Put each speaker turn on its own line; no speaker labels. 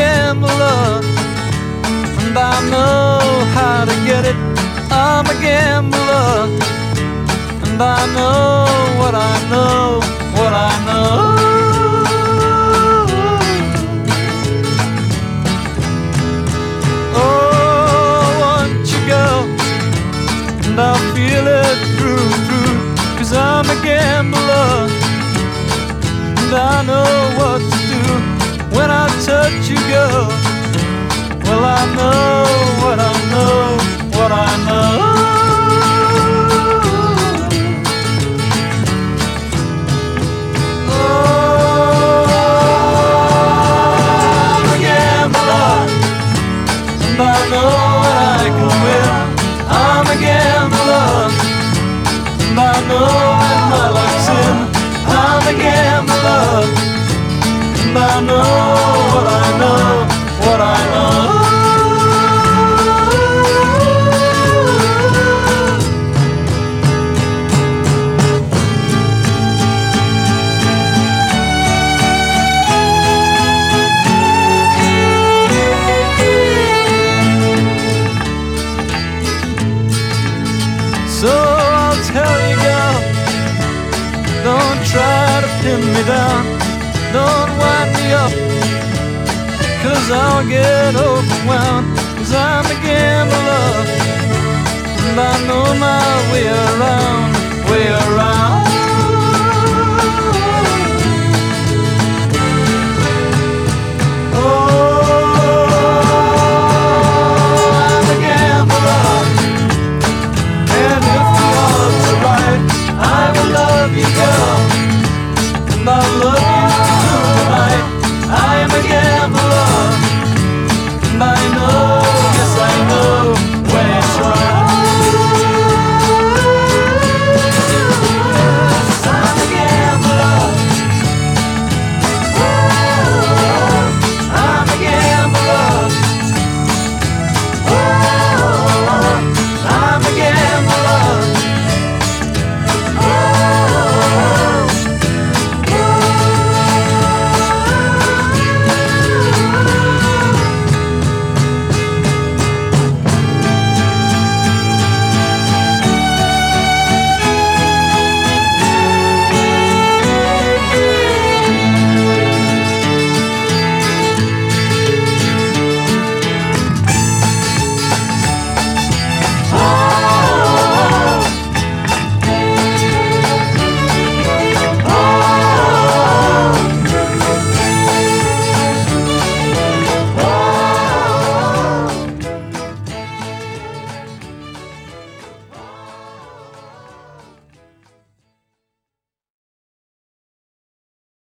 am and I know how to get it. I'm a gambler, and I know what I know, what I know. pin me down, don't wind me up, cause I'll get overwhelmed.